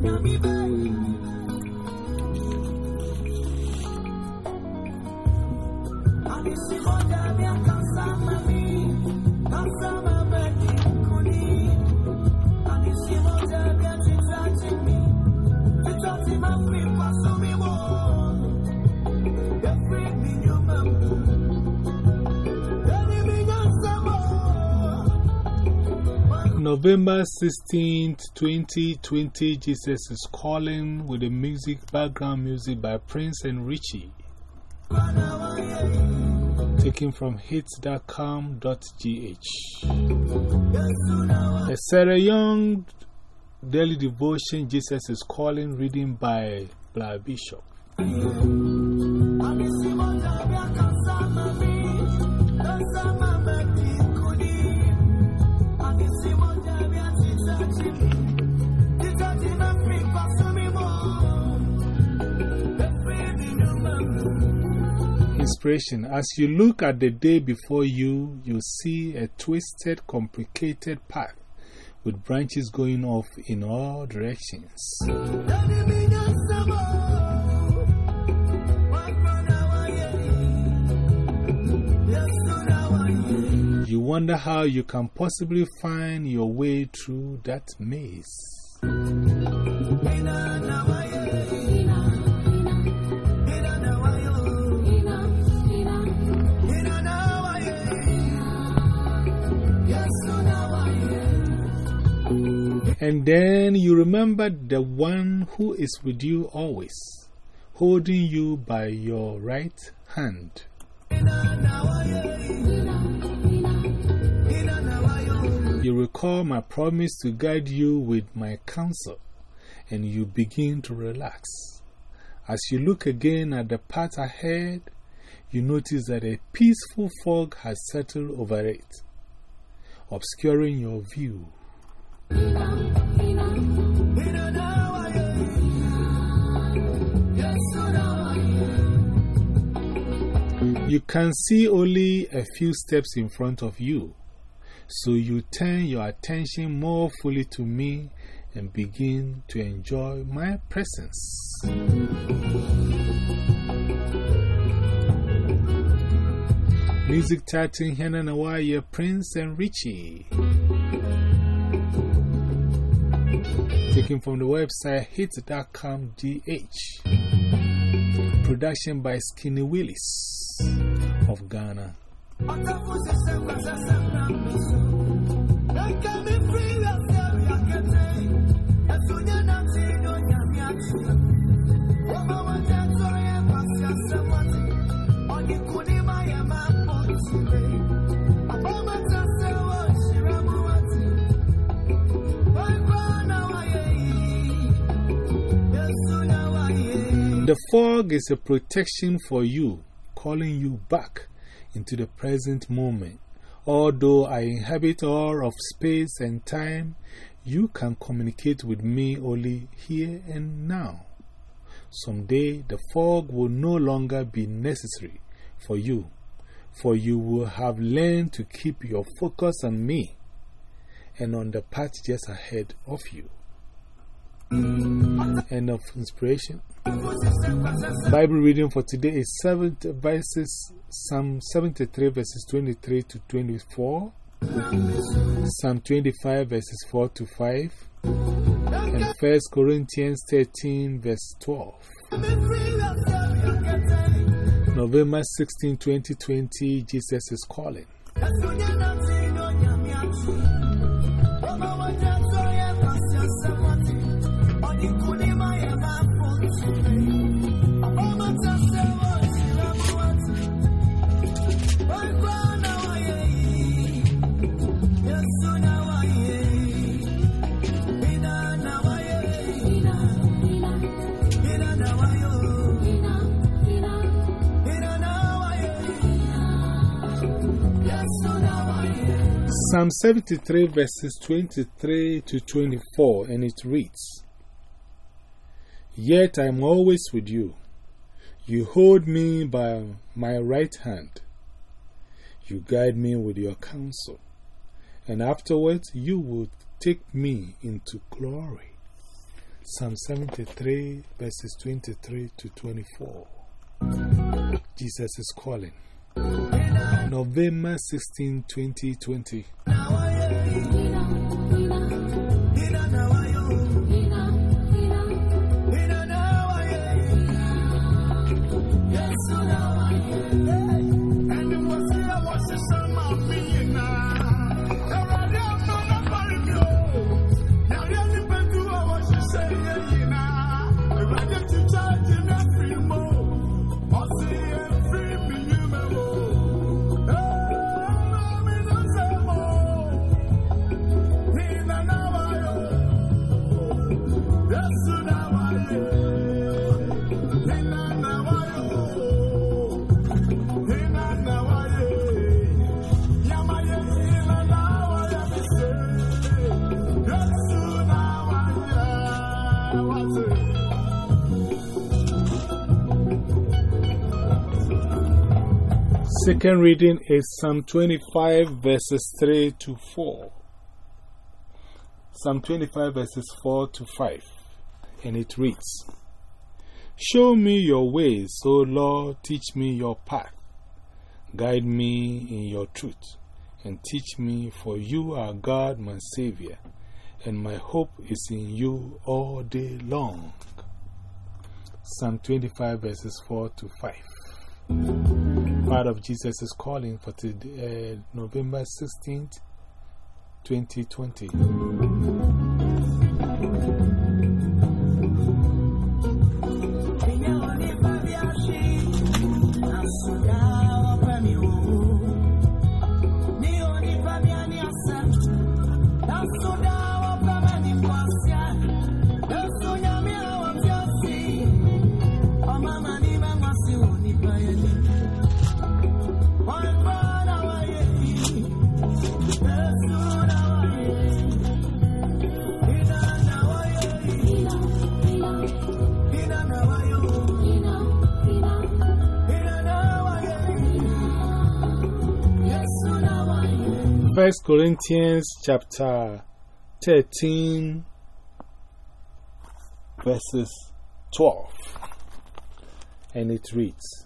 Now be back. November 16th, 2020, Jesus is Calling with the music, background music by Prince and Richie. Taken from hits.com.gh. A Sarah Young daily devotion, Jesus is Calling, reading by Black Bishop. As you look at the day before you, you see a twisted, complicated path with branches going off in all directions. You wonder how you can possibly find your way through that maze. And then you remember the one who is with you always, holding you by your right hand. You recall my promise to guide you with my counsel, and you begin to relax. As you look again at the path ahead, you notice that a peaceful fog has settled over it, obscuring your view. You can see only a few steps in front of you, so you turn your attention more fully to me and begin to enjoy my presence. Music title Hannah Nawaye, Prince and Richie. Taken from the website hit.com.gh. Production by Skinny Willis of Ghana. The fog is a protection for you, calling you back into the present moment. Although I inhabit all of space and time, you can communicate with me only here and now. Someday the fog will no longer be necessary for you, for you will have learned to keep your focus on me and on the path just ahead of you. End of inspiration. Bible reading for today is 7 verses, Psalm 73 verses 23 to 24, Psalm 25 verses 4 to 5, and 1 Corinthians 13 verse 12. November 16, 2020, Jesus is calling. Psalm 73 verses 23 to 24, and it reads, Yet I am always with you. You hold me by my right hand. You guide me with your counsel, and afterwards you will take me into glory. Psalm 73, verses 23 to 24. Jesus is calling. November 16, 2020. Second reading is Psalm 25, verses 3 to 4. Psalm 25, verses 4 to 5. And it reads Show me your ways, O Lord, teach me your path. Guide me in your truth, and teach me, for you are God, my Savior, and my hope is in you all day long. Psalm 25, verses 4 to 5. Part of Jesus calling for today, uh, November 16th, 2020. First Corinthians chapter 13, verses 12, and it reads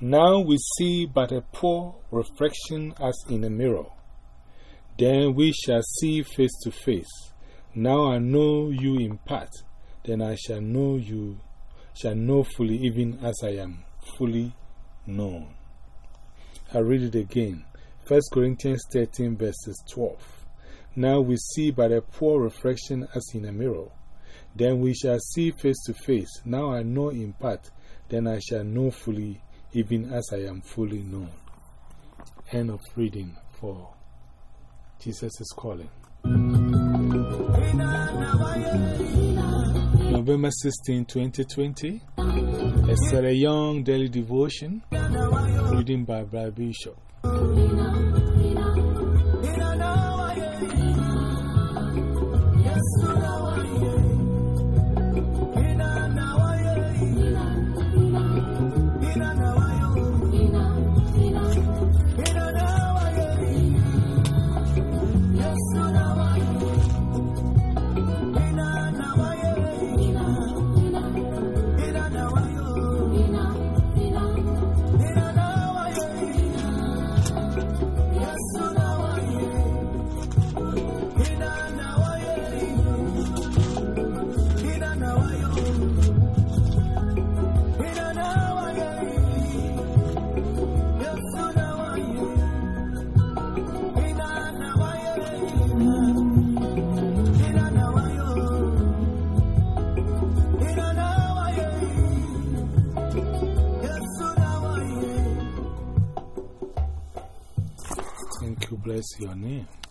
Now we see but a poor reflection as in a mirror. Then we shall see face to face. Now I know you in part, then I shall know you, shall know fully, even as I am fully known. I read it again. 1 Corinthians 13, verses 12. Now we see but a poor reflection as in a mirror. Then we shall see face to face. Now I know in part, then I shall know fully, even as I am fully known. End of reading for Jesus is Calling. November 16, 2020. It's a young daily devotion reading by Brad Bishop. Bless your name.